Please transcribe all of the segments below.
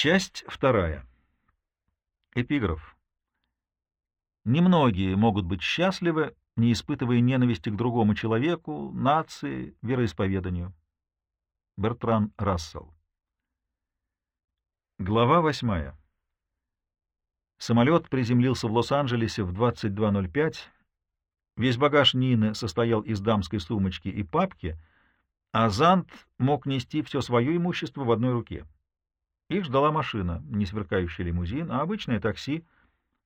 Часть вторая. Эпиграф. Немногие могут быть счастливы, не испытывая ненависти к другому человеку, нации, вероисповеданию. Бертран Рассел. Глава восьмая. Самолет приземлился в Лос-Анджелесе в 22.05. Весь багаж Нины состоял из дамской сумочки и папки, а Зант мог нести все свое имущество в одной руке. Их ждала машина, не сверкающий лимузин, а обычное такси,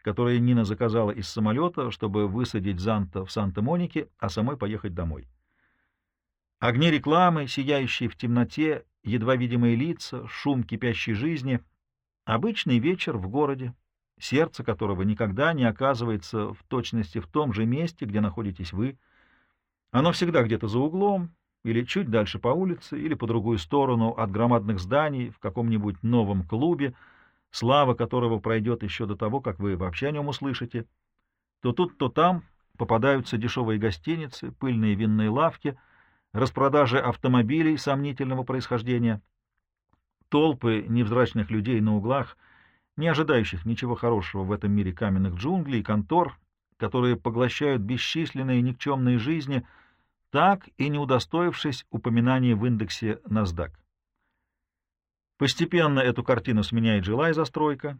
которое Нина заказала из самолета, чтобы высадить Занта в Санта-Монике, а самой поехать домой. Огни рекламы, сияющие в темноте, едва видимые лица, шум кипящей жизни — обычный вечер в городе, сердце которого никогда не оказывается в точности в том же месте, где находитесь вы. Оно всегда где-то за углом, или чуть дальше по улице, или по другую сторону от громадных зданий в каком-нибудь новом клубе, слава которого пройдет еще до того, как вы вообще о нем услышите. То тут, то там попадаются дешевые гостиницы, пыльные винные лавки, распродажи автомобилей сомнительного происхождения, толпы невзрачных людей на углах — не ожидающих ничего хорошего в этом мире каменных джунглей контор, которые поглощают бесчисленные никчемные жизни, так и не удостоившись упоминания в индексе NASDAQ. Постепенно эту картину сменяет жилая застройка,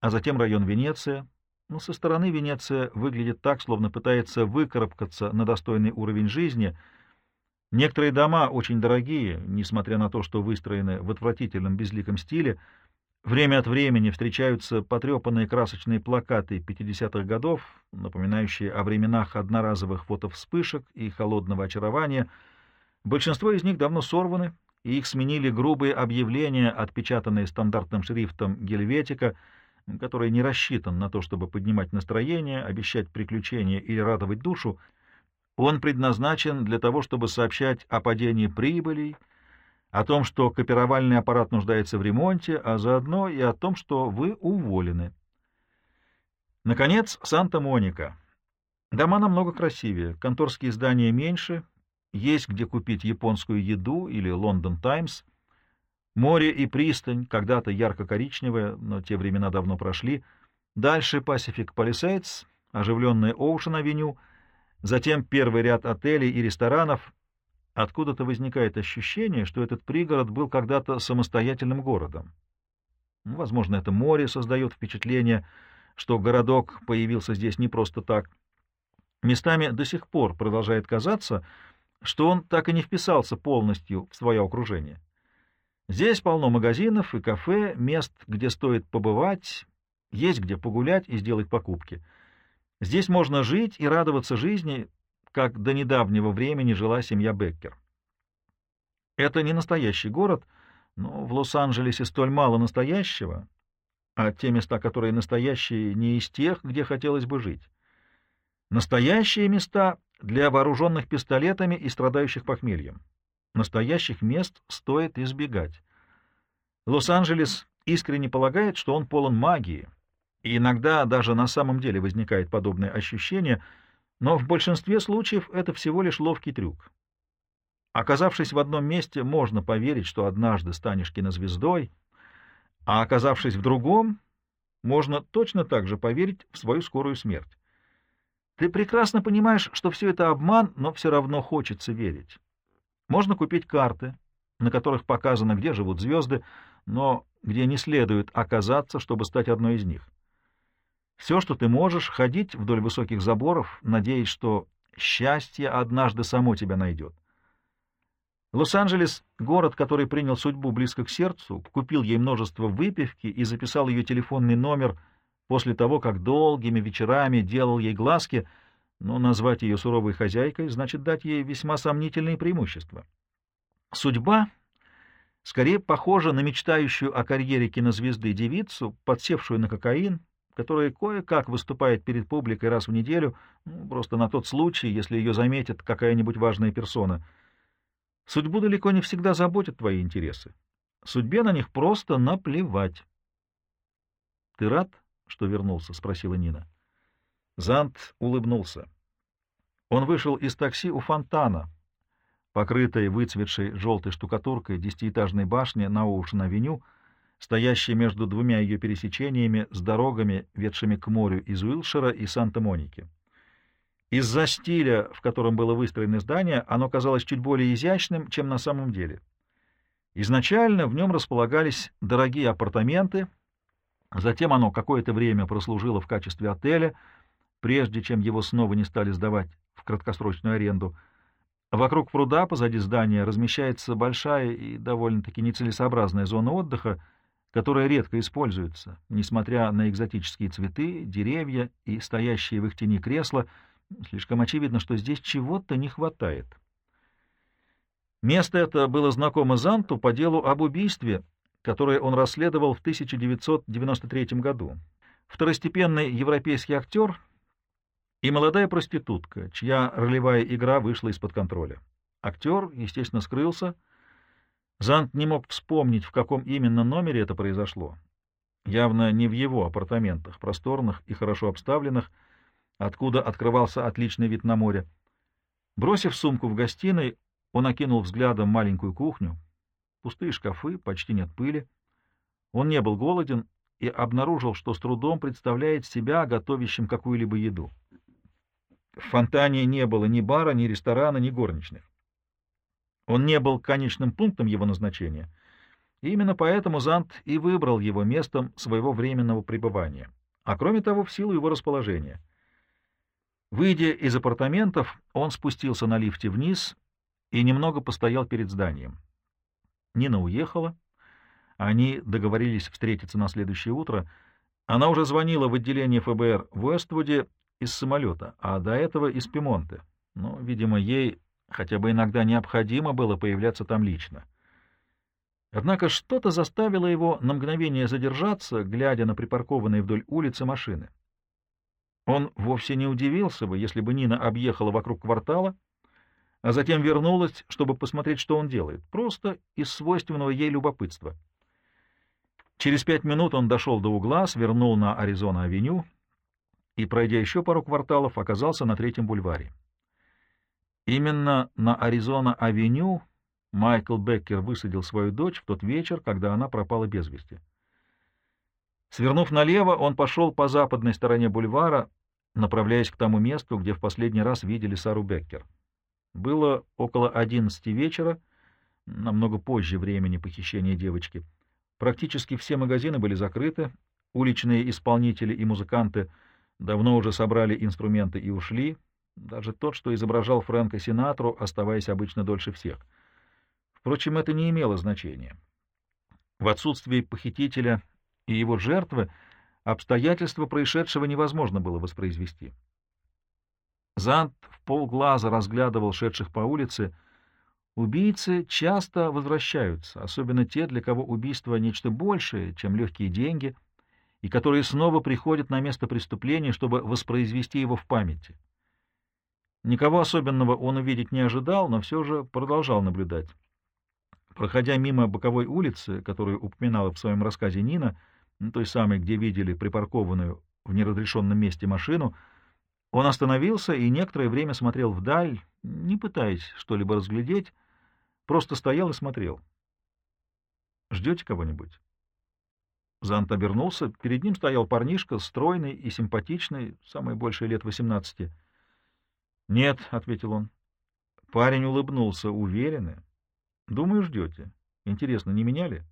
а затем район Венеция. Но со стороны Венеция выглядит так, словно пытается выкарабкаться на достойный уровень жизни. Некоторые дома очень дорогие, несмотря на то, что выстроены в отвратительном безликом стиле, Время от времени встречаются потрепанные красочные плакаты 50-х годов, напоминающие о временах одноразовых фотовспышек и холодного очарования. Большинство из них давно сорваны, и их сменили грубые объявления, отпечатанные стандартным шрифтом гельветика, который не рассчитан на то, чтобы поднимать настроение, обещать приключения или радовать душу. Он предназначен для того, чтобы сообщать о падении прибылей, о том, что копировальный аппарат нуждается в ремонте, а заодно и о том, что вы уволены. Наконец, Санта-Моника. Дома намного красивее, конторские здания меньше, есть где купить японскую еду или Лондон Таймс. Море и пристань, когда-то ярко-коричневые, но те времена давно прошли. Дальше Pacific Palisades, оживленная Оушен-авеню, затем первый ряд отелей и ресторанов — Откуда-то возникает ощущение, что этот пригород был когда-то самостоятельным городом. Ну, возможно, это море создает впечатление, что городок появился здесь не просто так. Местами до сих пор продолжает казаться, что он так и не вписался полностью в свое окружение. Здесь полно магазинов и кафе, мест, где стоит побывать, есть где погулять и сделать покупки. Здесь можно жить и радоваться жизни, как до недавнего времени жила семья Беккер. Это не настоящий город, но в Лос-Анджелесе столь мало настоящего, а те места, которые настоящие, не из тех, где хотелось бы жить. Настоящие места для вооруженных пистолетами и страдающих похмельем. Настоящих мест стоит избегать. Лос-Анджелес искренне полагает, что он полон магии, и иногда даже на самом деле возникает подобное ощущение — но в большинстве случаев это всего лишь ловкий трюк. Оказавшись в одном месте, можно поверить, что однажды станешь кинозвездой, а оказавшись в другом, можно точно так же поверить в свою скорую смерть. Ты прекрасно понимаешь, что все это обман, но все равно хочется верить. Можно купить карты, на которых показано, где живут звезды, но где не следует оказаться, чтобы стать одной из них. Все, что ты можешь, ходить вдоль высоких заборов, надеясь, что счастье однажды само тебя найдет. Лос-Анджелес — город, который принял судьбу близко к сердцу, купил ей множество выпивки и записал ее телефонный номер после того, как долгими вечерами делал ей глазки, но назвать ее суровой хозяйкой значит дать ей весьма сомнительные преимущества. Судьба скорее похожа на мечтающую о карьере кинозвезды девицу, подсевшую на кокаин, которая кое-как выступает перед публикой раз в неделю, ну, просто на тот случай, если ее заметит какая-нибудь важная персона. Судьбу далеко не всегда заботят твои интересы. Судьбе на них просто наплевать. — Ты рад, что вернулся? — спросила Нина. Зант улыбнулся. Он вышел из такси у фонтана, покрытой выцветшей желтой штукатуркой десятиэтажной башни на Оушен-авеню, стоящей между двумя ее пересечениями с дорогами, ведшими к морю из Уилшира и Санта-Моники. Из-за стиля, в котором было выстроено здание, оно казалось чуть более изящным, чем на самом деле. Изначально в нем располагались дорогие апартаменты, затем оно какое-то время прослужило в качестве отеля, прежде чем его снова не стали сдавать в краткосрочную аренду. Вокруг пруда позади здания размещается большая и довольно-таки нецелесообразная зона отдыха, которая редко используется, несмотря на экзотические цветы, деревья и стоящие в их тени кресла — Слишком очевидно, что здесь чего-то не хватает. Место это было знакомо Занту по делу об убийстве, которое он расследовал в 1993 году. Второстепенный европейский актер и молодая проститутка, чья ролевая игра вышла из-под контроля. Актер, естественно, скрылся. Зант не мог вспомнить, в каком именно номере это произошло. Явно не в его апартаментах, просторных и хорошо обставленных, откуда открывался отличный вид на море. Бросив сумку в гостиной, он окинул взглядом маленькую кухню. Пустые шкафы, почти нет пыли. Он не был голоден и обнаружил, что с трудом представляет себя готовящим какую-либо еду. В фонтане не было ни бара, ни ресторана, ни горничных. Он не был конечным пунктом его назначения, и именно поэтому Зант и выбрал его местом своего временного пребывания, а кроме того, в силу его расположения — Выйдя из апартаментов, он спустился на лифте вниз и немного постоял перед зданием. Нина уехала. Они договорились встретиться на следующее утро. Она уже звонила в отделение ФБР в Уэствуде из самолета, а до этого из Пимонте. Но, видимо, ей хотя бы иногда необходимо было появляться там лично. Однако что-то заставило его на мгновение задержаться, глядя на припаркованные вдоль улицы машины. Он вовсе не удивился бы, если бы Нина объехала вокруг квартала, а затем вернулась, чтобы посмотреть, что он делает, просто из свойственного ей любопытства. Через пять минут он дошел до угла, свернул на Аризона-авеню и, пройдя еще пару кварталов, оказался на Третьем бульваре. Именно на Аризона-авеню Майкл Беккер высадил свою дочь в тот вечер, когда она пропала без вести. Свернув налево, он пошел по западной стороне бульвара, направляясь к тому месту, где в последний раз видели Сару Беккер. Было около одиннадцати вечера, намного позже времени похищения девочки. Практически все магазины были закрыты, уличные исполнители и музыканты давно уже собрали инструменты и ушли, даже тот, что изображал Фрэнка Синатру, оставаясь обычно дольше всех. Впрочем, это не имело значения. В отсутствие похитителя и его жертвы — Обстоятельства происшедшего невозможно было воспроизвести. Зант в полглаза разглядывал шедших по улице. Убийцы часто возвращаются, особенно те, для кого убийство — нечто большее, чем легкие деньги, и которые снова приходят на место преступления, чтобы воспроизвести его в памяти. Никого особенного он увидеть не ожидал, но все же продолжал наблюдать. Проходя мимо боковой улицы, которую упоминала в своем рассказе Нина, — той самой, где видели припаркованную в неразрешенном месте машину, он остановился и некоторое время смотрел вдаль, не пытаясь что-либо разглядеть, просто стоял и смотрел. «Ждете кого-нибудь?» Зант обернулся. Перед ним стоял парнишка, стройный и симпатичный, самый больший лет восемнадцати. «Нет», — ответил он. Парень улыбнулся, уверенный. «Думаю, ждете. Интересно, не меняли?»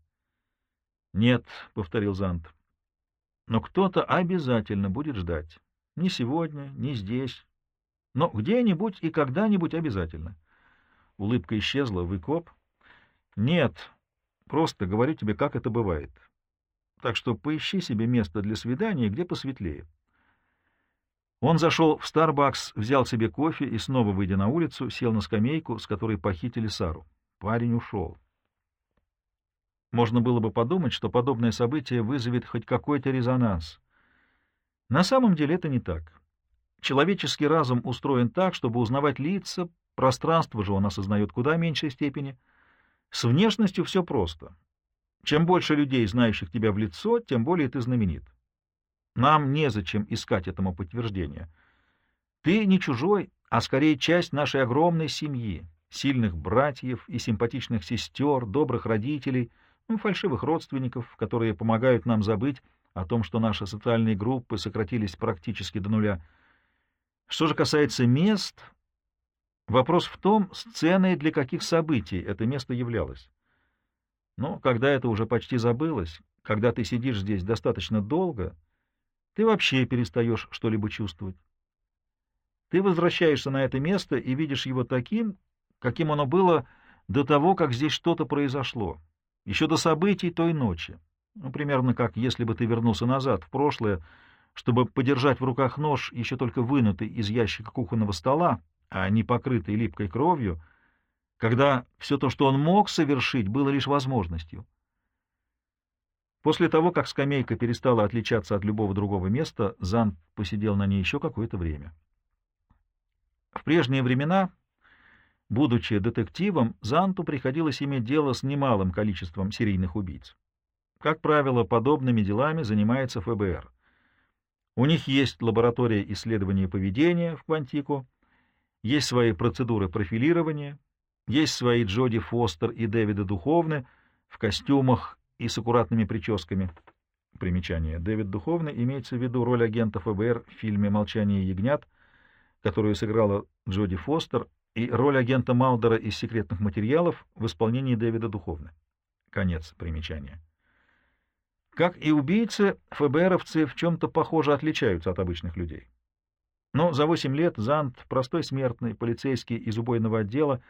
«Нет», — повторил Зант. «Но кто-то обязательно будет ждать. Не сегодня, не здесь, но где-нибудь и когда-нибудь обязательно». Улыбка исчезла. «Вы коп?» «Нет, просто говорю тебе, как это бывает. Так что поищи себе место для свидания, где посветлее». Он зашел в Starbucks, взял себе кофе и, снова выйдя на улицу, сел на скамейку, с которой похитили Сару. Парень ушел. Можно было бы подумать, что подобное событие вызовет хоть какой-то резонанс. На самом деле это не так. Человеческий разум устроен так, чтобы узнавать лица, пространство же он осознает куда меньшей степени. С внешностью все просто. Чем больше людей, знающих тебя в лицо, тем более ты знаменит. Нам незачем искать этому подтверждения. Ты не чужой, а скорее часть нашей огромной семьи, сильных братьев и симпатичных сестер, добрых родителей — ну, фальшивых родственников, которые помогают нам забыть о том, что наши социальные группы сократились практически до нуля. Что же касается мест, вопрос в том, сценой для каких событий это место являлось. Но когда это уже почти забылось, когда ты сидишь здесь достаточно долго, ты вообще перестаешь что-либо чувствовать. Ты возвращаешься на это место и видишь его таким, каким оно было до того, как здесь что-то произошло, еще до событий той ночи. Ну, примерно как если бы ты вернулся назад, в прошлое, чтобы подержать в руках нож, еще только вынутый из ящика кухонного стола, а не покрытый липкой кровью, когда все то, что он мог совершить, было лишь возможностью. После того, как скамейка перестала отличаться от любого другого места, Зан посидел на ней еще какое-то время. В прежние времена, будучи детективом, Занту приходилось иметь дело с немалым количеством серийных убийц. Как правило, подобными делами занимается ФБР. У них есть лаборатория исследования поведения в Квантико, есть свои процедуры профилирования, есть свои Джоди Фостер и Дэвида Духовны в костюмах и с аккуратными прическами. Примечание. Дэвид Духовный имеется в виду роль агента ФБР в фильме «Молчание ягнят», которую сыграла Джоди Фостер, и роль агента Малдера из «Секретных материалов» в исполнении Дэвида Духовны. Конец примечания. Как и убийцы, ФБРовцы в чем-то похоже отличаются от обычных людей. Но за восемь лет Зант, простой смертный, полицейский из убойного отдела,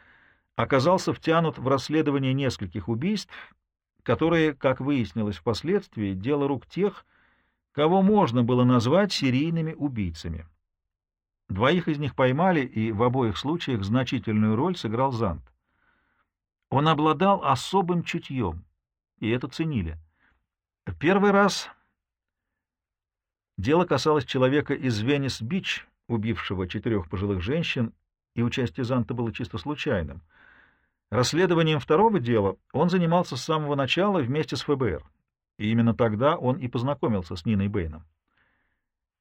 оказался втянут в расследование нескольких убийств которые, как выяснилось впоследствии, дело рук тех, кого можно было назвать серийными убийцами. Двоих из них поймали, и в обоих случаях значительную роль сыграл Зант. Он обладал особым чутьем, и это ценили. Первый раз дело касалось человека из Венес-Бич, убившего четырех пожилых женщин, и участие Занта было чисто случайным — Расследованием второго дела он занимался с самого начала вместе с ФБР, и именно тогда он и познакомился с Ниной Бэйном.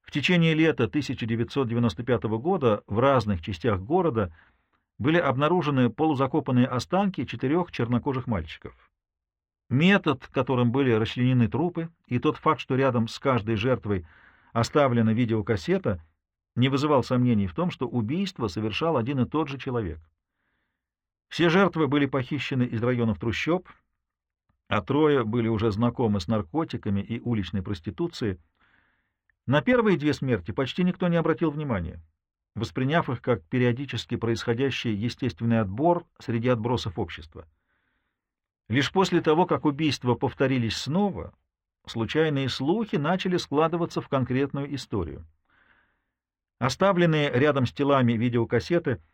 В течение лета 1995 года в разных частях города были обнаружены полузакопанные останки четырех чернокожих мальчиков. Метод, которым были расчленены трупы, и тот факт, что рядом с каждой жертвой оставлена видеокассета, не вызывал сомнений в том, что убийство совершал один и тот же человек. Все жертвы были похищены из районов трущоб, а трое были уже знакомы с наркотиками и уличной проституцией. На первые две смерти почти никто не обратил внимания, восприняв их как периодически происходящий естественный отбор среди отбросов общества. Лишь после того, как убийства повторились снова, случайные слухи начали складываться в конкретную историю. Оставленные рядом с телами видеокассеты —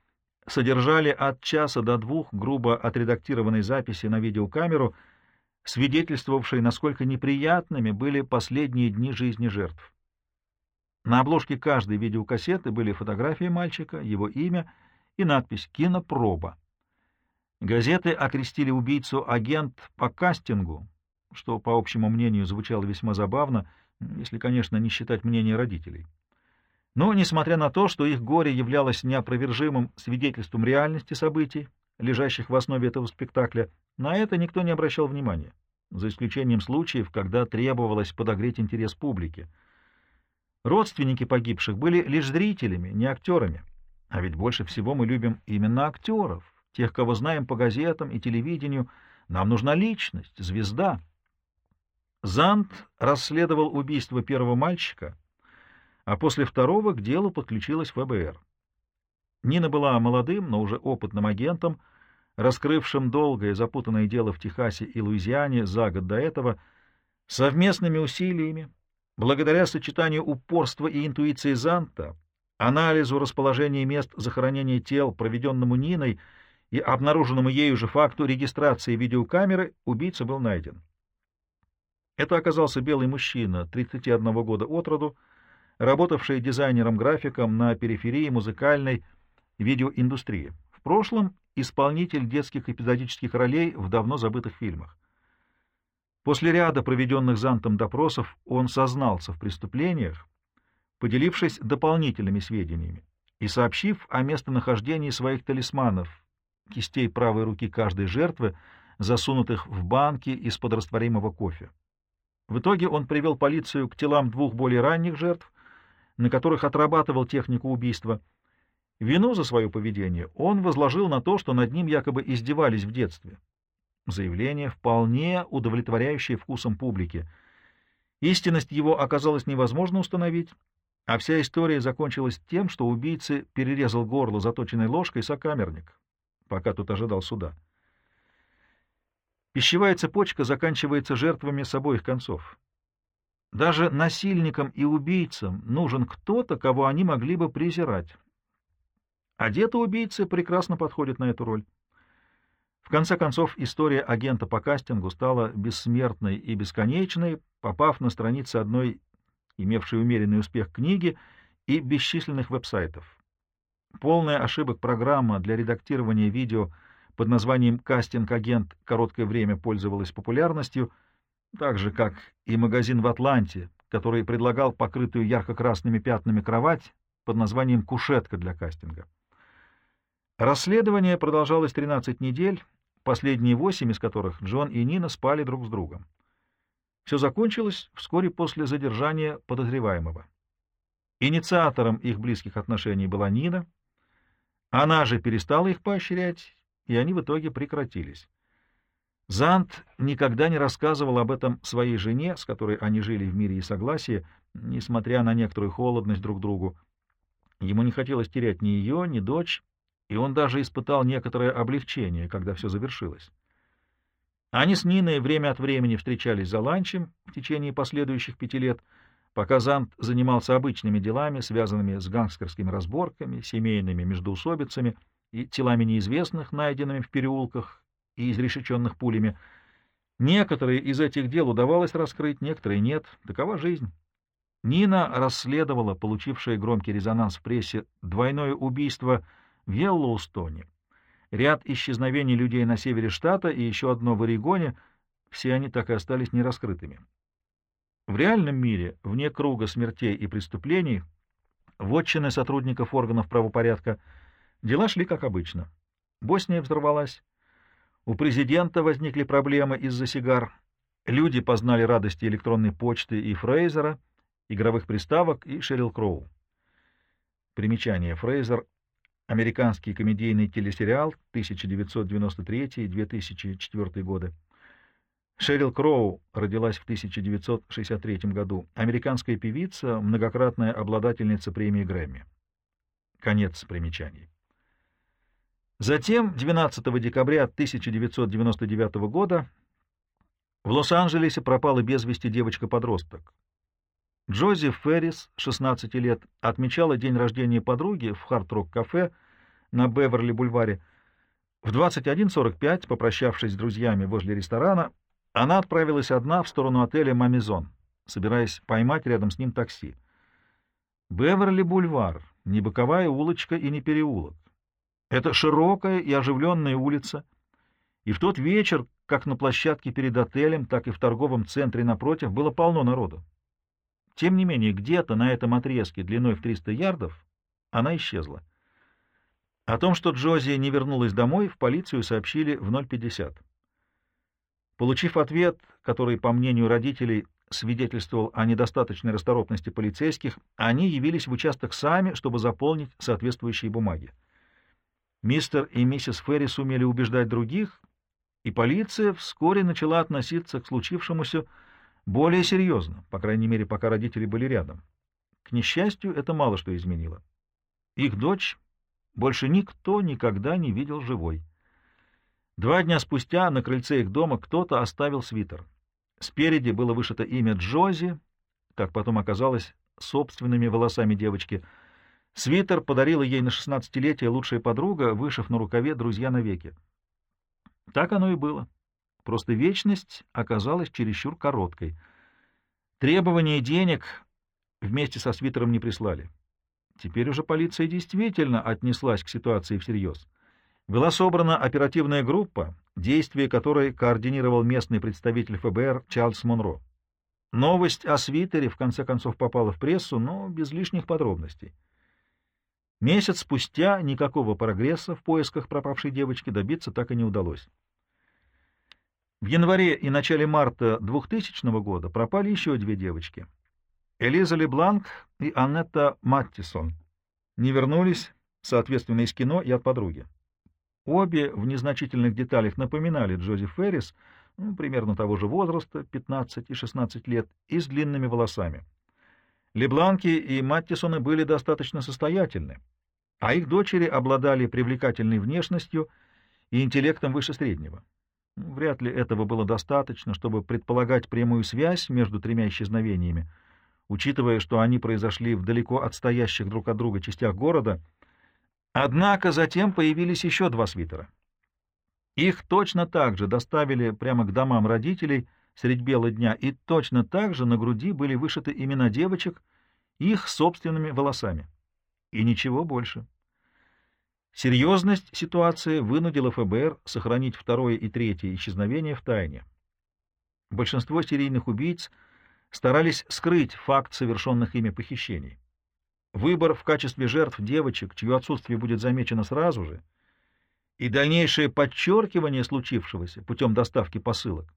содержали от часа до двух грубо отредактированной записи на видеокамеру, свидетельствовавшие, насколько неприятными были последние дни жизни жертв. На обложке каждой видеокассеты были фотографии мальчика, его имя и надпись «Кинопроба». Газеты окрестили убийцу агент по кастингу, что, по общему мнению, звучало весьма забавно, если, конечно, не считать мнение родителей. Но, несмотря на то, что их горе являлось неопровержимым свидетельством реальности событий, лежащих в основе этого спектакля, на это никто не обращал внимания, за исключением случаев, когда требовалось подогреть интерес публики. Родственники погибших были лишь зрителями, не актерами. А ведь больше всего мы любим именно актеров, тех, кого знаем по газетам и телевидению. Нам нужна личность, звезда. Зант расследовал убийство первого мальчика — а после второго к делу подключилась ФБР. Нина была молодым, но уже опытным агентом, раскрывшим долгое запутанное дело в Техасе и Луизиане за год до этого, совместными усилиями, благодаря сочетанию упорства и интуиции Занта, анализу расположения мест захоронения тел, проведенному Ниной, и обнаруженному ею же факту регистрации видеокамеры, убийца был найден. Это оказался белый мужчина, 31 года от роду, работавший дизайнером-графиком на периферии музыкальной видеоиндустрии. В прошлом исполнитель детских эпизодических ролей в давно забытых фильмах. После ряда проведенных Зантом допросов он сознался в преступлениях, поделившись дополнительными сведениями и сообщив о местонахождении своих талисманов, кистей правой руки каждой жертвы, засунутых в банки из-под растворимого кофе. В итоге он привел полицию к телам двух более ранних жертв, на которых отрабатывал технику убийства. Вину за свое поведение он возложил на то, что над ним якобы издевались в детстве. Заявление вполне удовлетворяющее вкусом публики. Истинность его оказалось невозможно установить, а вся история закончилась тем, что убийце перерезал горло заточенной ложкой сокамерник, пока тут ожидал суда. Пищевая цепочка заканчивается жертвами с обоих концов. Даже насильникам и убийцам нужен кто-то, кого они могли бы презирать. Одеты-убийцы прекрасно подходят на эту роль. В конце концов, история агента по кастингу стала бессмертной и бесконечной, попав на страницы одной имевшей умеренный успех книги и бесчисленных веб-сайтов. Полная ошибок программа для редактирования видео под названием «Кастинг-агент» короткое время пользовалась популярностью, так же, как и магазин в Атланте, который предлагал покрытую ярко-красными пятнами кровать под названием «Кушетка для кастинга». Расследование продолжалось 13 недель, последние восемь из которых Джон и Нина спали друг с другом. Все закончилось вскоре после задержания подозреваемого. Инициатором их близких отношений была Нина. Она же перестала их поощрять, и они в итоге прекратились. Зант никогда не рассказывал об этом своей жене, с которой они жили в мире и согласии, несмотря на некоторую холодность друг другу. Ему не хотелось терять ни ее, ни дочь, и он даже испытал некоторое облегчение, когда все завершилось. Они с Ниной время от времени встречались за ланчем в течение последующих пяти лет, пока Зант занимался обычными делами, связанными с гангстерскими разборками, семейными междоусобицами и телами неизвестных, найденными в переулках и изрешеченных пулями. Некоторые из этих дел удавалось раскрыть, некоторые нет. Такова жизнь. Нина расследовала получившее громкий резонанс в прессе двойное убийство в Йеллоустоне, ряд исчезновений людей на севере штата и еще одно в Орегоне, все они так и остались нераскрытыми. В реальном мире, вне круга смертей и преступлений, вотчины сотрудников органов правопорядка, дела шли как обычно. Босния взорвалась, у президента возникли проблемы из-за сигар, люди познали радости электронной почты и Фрейзера, игровых приставок и Шерил Кроу. Примечание. Фрейзер американский комедийный телесериал 1993-2004 годы. Шерил Кроу родилась в 1963 году, американская певица, многократная обладательница премии Грэмми. Конец примечаний. Затем, 12 декабря 1999 года, в Лос-Анджелесе пропала без вести девочка-подросток. Джози Феррис, 16 лет, отмечала день рождения подруги в Хард-Рок-кафе на Беверли-бульваре. В 21.45, попрощавшись с друзьями возле ресторана, она отправилась одна в сторону отеля «Мамизон», собираясь поймать рядом с ним такси. Беверли-бульвар, не боковая улочка и не переулок. Это широкая и оживленная улица, и в тот вечер, как на площадке перед отелем, так и в торговом центре напротив, было полно народу. Тем не менее, где-то на этом отрезке длиной в 300 ярдов она исчезла. О том, что Джози не вернулась домой, в полицию сообщили в 050. Получив ответ, который, по мнению родителей, свидетельствовал о недостаточной расторопности полицейских, они явились в участок сами, чтобы заполнить соответствующие бумаги. Мистер и миссис Ферри сумели убеждать других, и полиция вскоре начала относиться к случившемуся более серьезно, по крайней мере, пока родители были рядом. К несчастью, это мало что изменило. Их дочь больше никто никогда не видел живой. Два дня спустя на крыльце их дома кто-то оставил свитер. Спереди было вышито имя Джози, как потом оказалось, собственными волосами девочки. Свитер подарила ей на шестнадцатилетие лучшая подруга, вышив на рукаве «Друзья навеки». Так оно и было. Просто вечность оказалась чересчур короткой. Требования денег вместе со свитером не прислали. Теперь уже полиция действительно отнеслась к ситуации всерьез. Была собрана оперативная группа, действия которой координировал местный представитель ФБР Чарльз Монро. Новость о свитере в конце концов попала в прессу, но без лишних подробностей. Месяц спустя никакого прогресса в поисках пропавшей девочки добиться так и не удалось. В январе и начале марта 2000 года пропали еще две девочки — Элиза Лебланк и Аннетта Маттисон. Не вернулись, соответственно, из кино и от подруги. Обе в незначительных деталях напоминали Джози Феррис, ну, примерно того же возраста, 15 и 16 лет, и с длинными волосами. Лебланки и Маттисоны были достаточно состоятельны, а их дочери обладали привлекательной внешностью и интеллектом выше среднего. Вряд ли этого было достаточно, чтобы предполагать прямую связь между тремя исчезновениями, учитывая, что они произошли в далеко отстоящих друг от друга частях города. Однако затем появились еще два свитера. Их точно так же доставили прямо к домам родителей средь бела дня, и точно так же на груди были вышиты имена девочек их собственными волосами. И ничего больше. Серьезность ситуации вынудила ФБР сохранить второе и третье исчезновение в тайне. Большинство серийных убийц старались скрыть факт совершенных ими похищений. Выбор в качестве жертв девочек, чье отсутствие будет замечено сразу же, и дальнейшее подчеркивание случившегося путем доставки посылок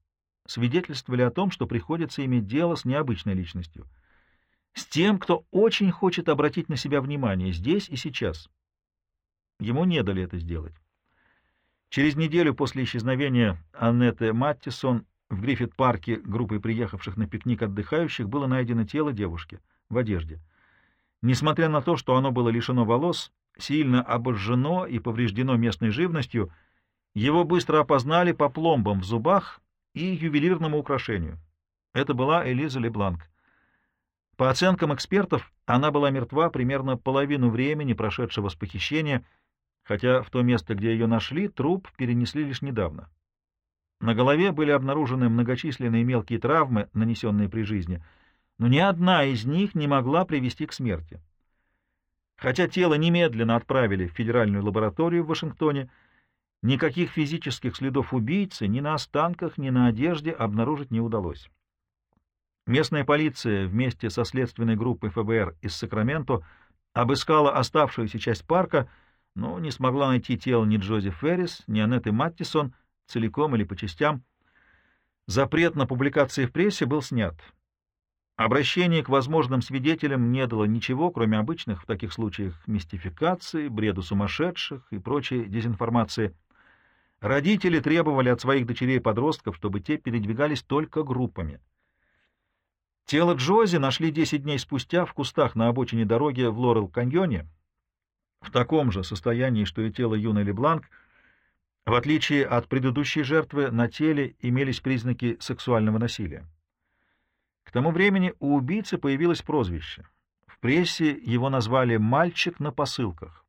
свидетельствовали о том, что приходится иметь дело с необычной личностью, с тем, кто очень хочет обратить на себя внимание здесь и сейчас — Ему не дали это сделать. Через неделю после исчезновения Аннеты Маттисон в Гриффит-парке группой приехавших на пикник отдыхающих было найдено тело девушки в одежде. Несмотря на то, что оно было лишено волос, сильно обожжено и повреждено местной живностью, его быстро опознали по пломбам в зубах и ювелирному украшению. Это была Элиза Лебланк. По оценкам экспертов, она была мертва примерно половину времени, прошедшего с похищения, хотя в то место, где ее нашли, труп перенесли лишь недавно. На голове были обнаружены многочисленные мелкие травмы, нанесенные при жизни, но ни одна из них не могла привести к смерти. Хотя тело немедленно отправили в федеральную лабораторию в Вашингтоне, никаких физических следов убийцы ни на останках, ни на одежде обнаружить не удалось. Местная полиция вместе со следственной группой ФБР из Сакраменто обыскала оставшуюся часть парка — но не смогла найти тело ни Джози Феррис, ни Аннеты Маттисон целиком или по частям. Запрет на публикации в прессе был снят. Обращение к возможным свидетелям не дало ничего, кроме обычных в таких случаях мистификации, бреду сумасшедших и прочей дезинформации. Родители требовали от своих дочерей-подростков, чтобы те передвигались только группами. Тело Джози нашли 10 дней спустя в кустах на обочине дороги в Лорел-каньоне, в таком же состоянии, что и тело юной Лебланк, в отличие от предыдущей жертвы, на теле имелись признаки сексуального насилия. К тому времени у убийцы появилось прозвище. В прессе его назвали «мальчик на посылках».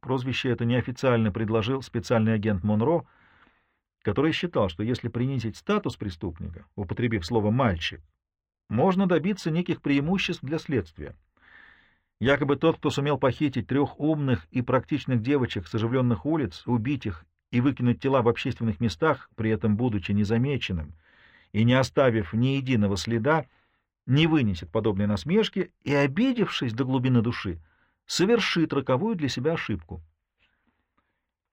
Прозвище это неофициально предложил специальный агент Монро, который считал, что если принизить статус преступника, употребив слово «мальчик», можно добиться неких преимуществ для следствия. Якобы тот, кто сумел похитить трех умных и практичных девочек с оживленных улиц, убить их и выкинуть тела в общественных местах, при этом будучи незамеченным и не оставив ни единого следа, не вынесет подобной насмешки и, обидевшись до глубины души, совершит роковую для себя ошибку.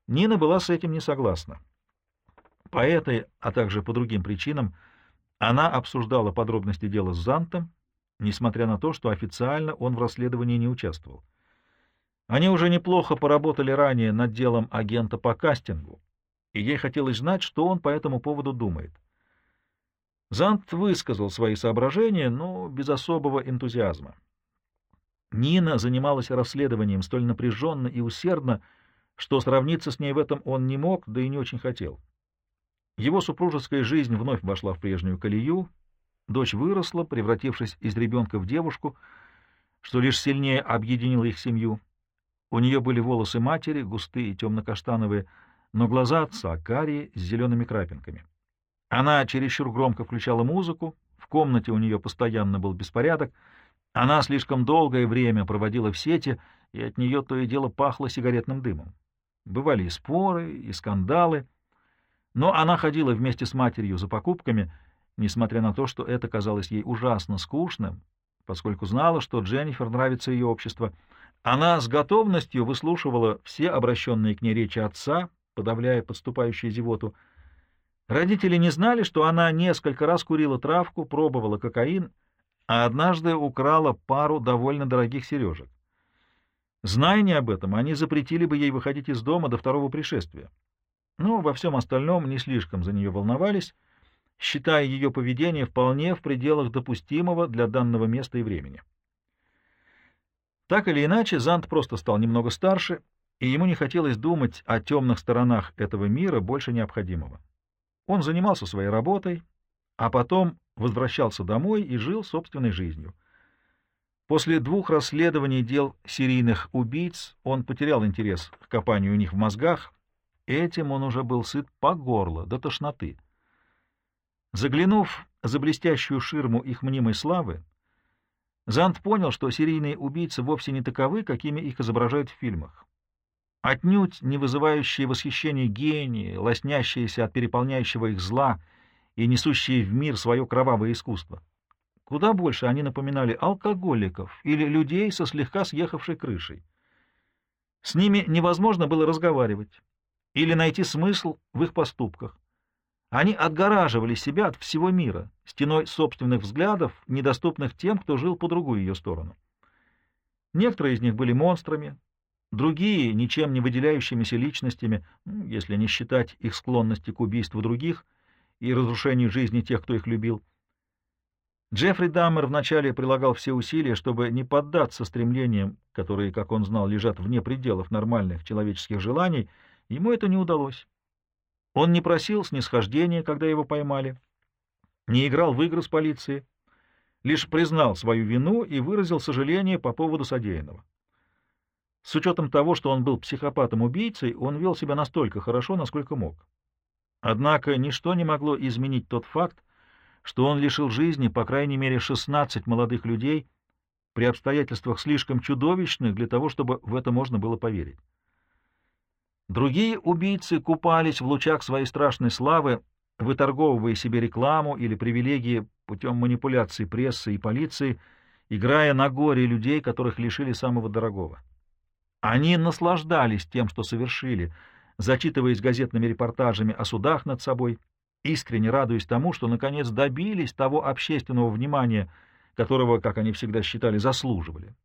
Нина была с этим не согласна. По этой, а также по другим причинам, она обсуждала подробности дела с Зантом несмотря на то, что официально он в расследовании не участвовал. Они уже неплохо поработали ранее над делом агента по кастингу, и ей хотелось знать, что он по этому поводу думает. Зант высказал свои соображения, но без особого энтузиазма. Нина занималась расследованием столь напряженно и усердно, что сравниться с ней в этом он не мог, да и не очень хотел. Его супружеская жизнь вновь вошла в прежнюю колею, Дочь выросла, превратившись из ребенка в девушку, что лишь сильнее объединило их семью. У нее были волосы матери, густые, темно-каштановые, но глаза отца карие с зелеными крапинками. Она чересчур громко включала музыку, в комнате у нее постоянно был беспорядок, она слишком долгое время проводила в сети, и от нее то и дело пахло сигаретным дымом. Бывали и споры, и скандалы, но она ходила вместе с матерью за покупками — несмотря на то, что это казалось ей ужасно скучным, поскольку знала, что Дженнифер нравится ее общество. Она с готовностью выслушивала все обращенные к ней речи отца, подавляя подступающую зевоту. Родители не знали, что она несколько раз курила травку, пробовала кокаин, а однажды украла пару довольно дорогих сережек. Зная не об этом, они запретили бы ей выходить из дома до второго пришествия. Но во всем остальном не слишком за нее волновались, считая ее поведение вполне в пределах допустимого для данного места и времени. Так или иначе, Зант просто стал немного старше, и ему не хотелось думать о темных сторонах этого мира больше необходимого. Он занимался своей работой, а потом возвращался домой и жил собственной жизнью. После двух расследований дел серийных убийц он потерял интерес к копанию у них в мозгах. Этим он уже был сыт по горло, до тошноты. Заглянув за блестящую ширму их мнимой славы, Зант понял, что серийные убийцы вовсе не таковы, какими их изображают в фильмах. Отнюдь не вызывающие восхищение гении, лоснящиеся от переполняющего их зла и несущие в мир свое кровавое искусство. Куда больше они напоминали алкоголиков или людей со слегка съехавшей крышей. С ними невозможно было разговаривать или найти смысл в их поступках. Они отгораживали себя от всего мира, стеной собственных взглядов, недоступных тем, кто жил по другую ее сторону. Некоторые из них были монстрами, другие — ничем не выделяющимися личностями, если не считать их склонности к убийству других и разрушению жизни тех, кто их любил. Джеффри Даммер вначале прилагал все усилия, чтобы не поддаться стремлениям, которые, как он знал, лежат вне пределов нормальных человеческих желаний, ему это не удалось. Он не просил снисхождения, когда его поймали, не играл в игры с полицией, лишь признал свою вину и выразил сожаление по поводу содеянного. С учетом того, что он был психопатом-убийцей, он вел себя настолько хорошо, насколько мог. Однако ничто не могло изменить тот факт, что он лишил жизни по крайней мере 16 молодых людей при обстоятельствах слишком чудовищных для того, чтобы в это можно было поверить. Другие убийцы купались в лучах своей страшной славы, выторговывая себе рекламу или привилегии путем манипуляций прессы и полиции, играя на горе людей, которых лишили самого дорогого. Они наслаждались тем, что совершили, зачитываясь газетными репортажами о судах над собой, искренне радуясь тому, что наконец добились того общественного внимания, которого, как они всегда считали, заслуживали.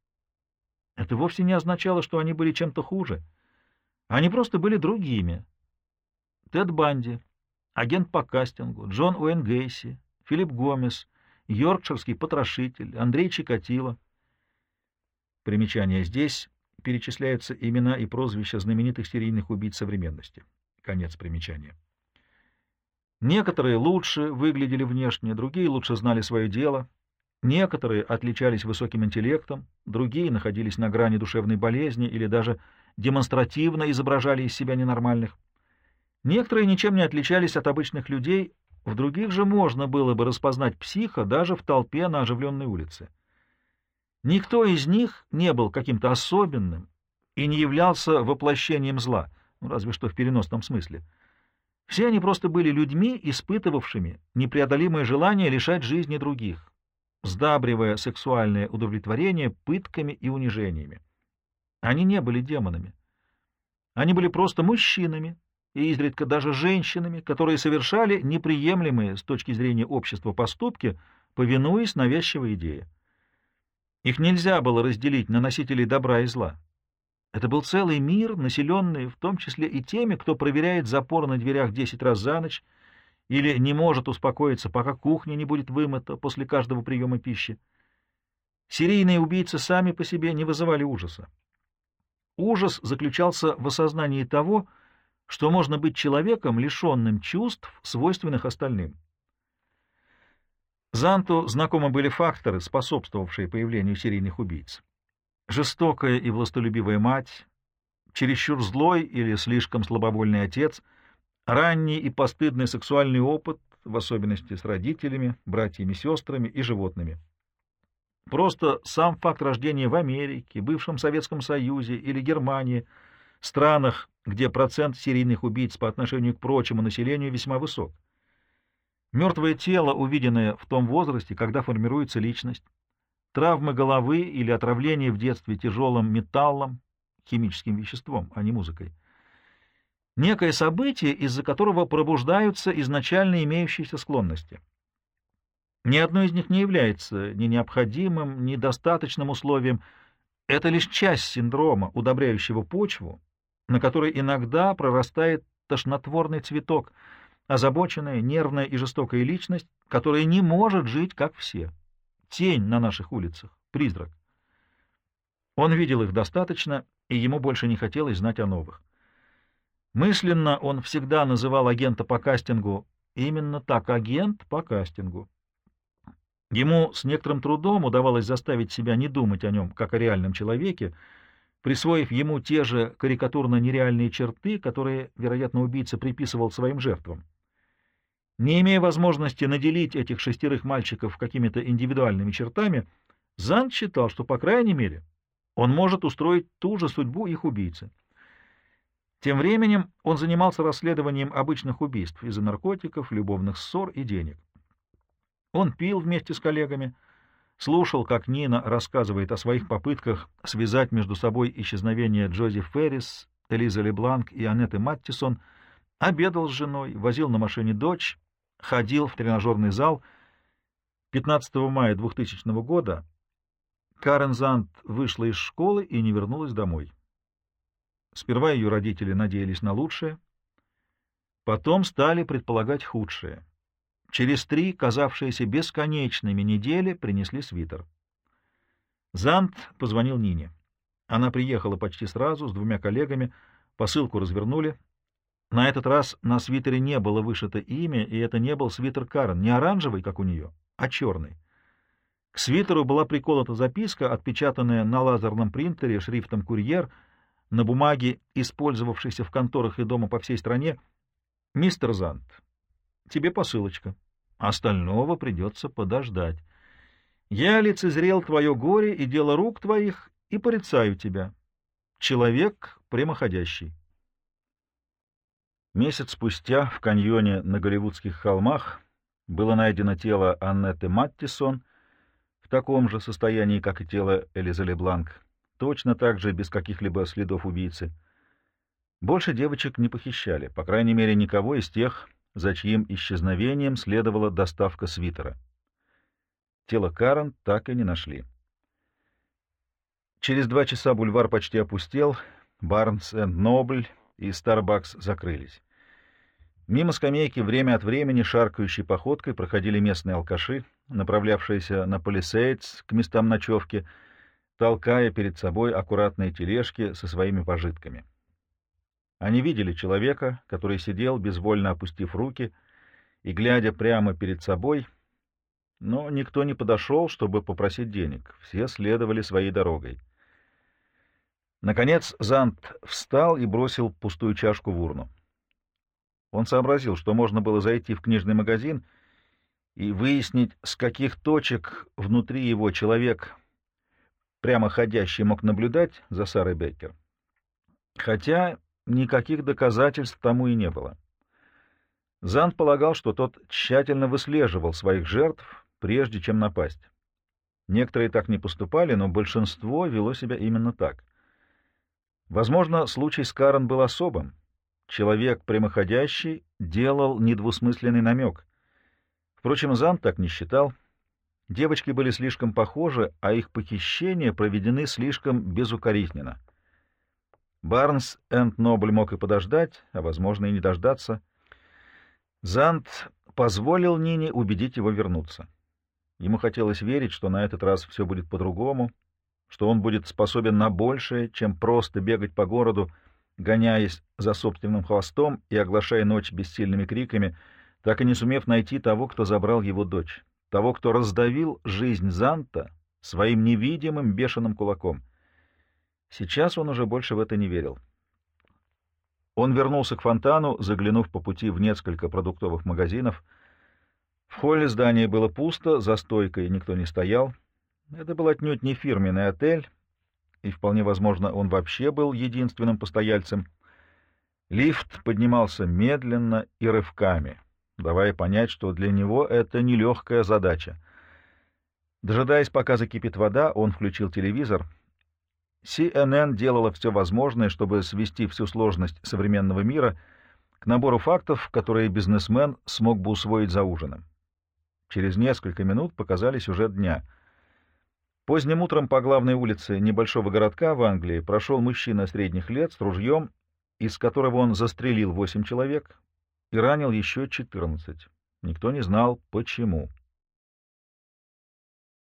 Это вовсе не означало, что они были чем-то хуже — они просто были другими. Тед Банди, агент по кастингу, Джон Уэн Гейси, Филипп Гомес, йоркширский потрошитель, Андрей Чикатило. Примечание здесь перечисляются имена и прозвища знаменитых серийных убийц современности. Конец примечания. Некоторые лучше выглядели внешне, другие лучше знали свое дело. Некоторые отличались высоким интеллектом, другие находились на грани душевной болезни или даже демонстративно изображали из себя ненормальных. Некоторые ничем не отличались от обычных людей, в других же можно было бы распознать психа даже в толпе на оживленной улице. Никто из них не был каким-то особенным и не являлся воплощением зла, ну, разве что в переносном смысле. Все они просто были людьми, испытывавшими непреодолимое желание лишать жизни других, сдабривая сексуальное удовлетворение пытками и унижениями. Они не были демонами. Они были просто мужчинами и изредка даже женщинами, которые совершали неприемлемые с точки зрения общества поступки, повинуясь навязчивой идее. Их нельзя было разделить на носителей добра и зла. Это был целый мир, населенный в том числе и теми, кто проверяет запор на дверях десять раз за ночь или не может успокоиться, пока кухня не будет вымыта после каждого приема пищи. Серийные убийцы сами по себе не вызывали ужаса. Ужас заключался в осознании того, что можно быть человеком, лишенным чувств, свойственных остальным. Занту знакомы были факторы, способствовавшие появлению серийных убийц. Жестокая и властолюбивая мать, чересчур злой или слишком слабовольный отец, ранний и постыдный сексуальный опыт, в особенности с родителями, братьями, сестрами и животными. Просто сам факт рождения в Америке, бывшем Советском Союзе или Германии, странах, где процент серийных убийц по отношению к прочему населению весьма высок. Мертвое тело, увиденное в том возрасте, когда формируется личность, травмы головы или отравление в детстве тяжелым металлом, химическим веществом, а не музыкой. некое событие, из-за которого пробуждаются изначально имеющиеся склонности. Ни одно из них не является ни необходимым, ни достаточным условием. Это лишь часть синдрома, удобряющего почву, на которой иногда прорастает тошнотворный цветок, озабоченная, нервная и жестокая личность, которая не может жить, как все. Тень на наших улицах, призрак. Он видел их достаточно, и ему больше не хотелось знать о новых. Мысленно он всегда называл агента по кастингу именно так, агент по кастингу. Ему с некоторым трудом удавалось заставить себя не думать о нем, как о реальном человеке, присвоив ему те же карикатурно-нереальные черты, которые, вероятно, убийца приписывал своим жертвам. Не имея возможности наделить этих шестерых мальчиков какими-то индивидуальными чертами, Зант считал, что, по крайней мере, он может устроить ту же судьбу их убийцы. Тем временем он занимался расследованием обычных убийств из-за наркотиков, любовных ссор и денег. Он пил вместе с коллегами, слушал, как Нина рассказывает о своих попытках связать между собой исчезновение Джози Феррис, Элиза Лебланк и Аннеты Маттисон, обедал с женой, возил на машине дочь, ходил в тренажерный зал. 15 мая 2000 года Карен Зант вышла из школы и не вернулась домой. Сперва ее родители надеялись на лучшее, потом стали предполагать худшее. Через три, казавшиеся бесконечными недели, принесли свитер. Зант позвонил Нине. Она приехала почти сразу с двумя коллегами, посылку развернули. На этот раз на свитере не было вышито имя, и это не был свитер Карен, не оранжевый, как у нее, а черный. К свитеру была приколота записка, отпечатанная на лазерном принтере шрифтом «Курьер», на бумаге, использовавшейся в конторах и дома по всей стране. «Мистер Зант, тебе посылочка. Остального придется подождать. Я лицезрел твое горе и дело рук твоих и порицаю тебя. Человек прямоходящий. Месяц спустя в каньоне на Голливудских холмах было найдено тело Аннеты Маттисон в таком же состоянии, как и тело Элиза Бланк, точно так же без каких-либо следов убийцы. Больше девочек не похищали, по крайней мере, никого из тех, за чьим исчезновением следовала доставка свитера. Тело Карен так и не нашли. Через два часа бульвар почти опустел, Барнс энд Нобль и Старбакс закрылись. Мимо скамейки время от времени шаркающей походкой проходили местные алкаши, направлявшиеся на Полисейдс к местам ночевки, толкая перед собой аккуратные тележки со своими пожитками. Они видели человека, который сидел, безвольно опустив руки и глядя прямо перед собой, но никто не подошел, чтобы попросить денег. Все следовали своей дорогой. Наконец Зант встал и бросил пустую чашку в урну. Он сообразил, что можно было зайти в книжный магазин и выяснить, с каких точек внутри его человек, прямо ходящий, мог наблюдать за Сарой Беккер. Хотя Никаких доказательств тому и не было. Зант полагал, что тот тщательно выслеживал своих жертв, прежде чем напасть. Некоторые так не поступали, но большинство вело себя именно так. Возможно, случай с Карен был особым. Человек прямоходящий делал недвусмысленный намек. Впрочем, Зант так не считал. Девочки были слишком похожи, а их похищения проведены слишком безукоризненно. Барнс энд Нобль мог и подождать, а, возможно, и не дождаться. Зант позволил Нине убедить его вернуться. Ему хотелось верить, что на этот раз все будет по-другому, что он будет способен на большее, чем просто бегать по городу, гоняясь за собственным хвостом и оглашая ночь бессильными криками, так и не сумев найти того, кто забрал его дочь, того, кто раздавил жизнь Занта своим невидимым бешеным кулаком — Сейчас он уже больше в это не верил. Он вернулся к фонтану, заглянув по пути в несколько продуктовых магазинов. В холле здания было пусто, за стойкой никто не стоял. Это был отнюдь не фирменный отель, и вполне возможно, он вообще был единственным постояльцем. Лифт поднимался медленно и рывками, давая понять, что для него это нелегкая задача. Дожидаясь, пока закипит вода, он включил телевизор — CNN делала все возможное, чтобы свести всю сложность современного мира к набору фактов, которые бизнесмен смог бы усвоить за ужином. Через несколько минут показали сюжет дня. Поздним утром по главной улице небольшого городка в Англии прошел мужчина средних лет с ружьем, из которого он застрелил восемь человек и ранил еще четырнадцать. Никто не знал, почему.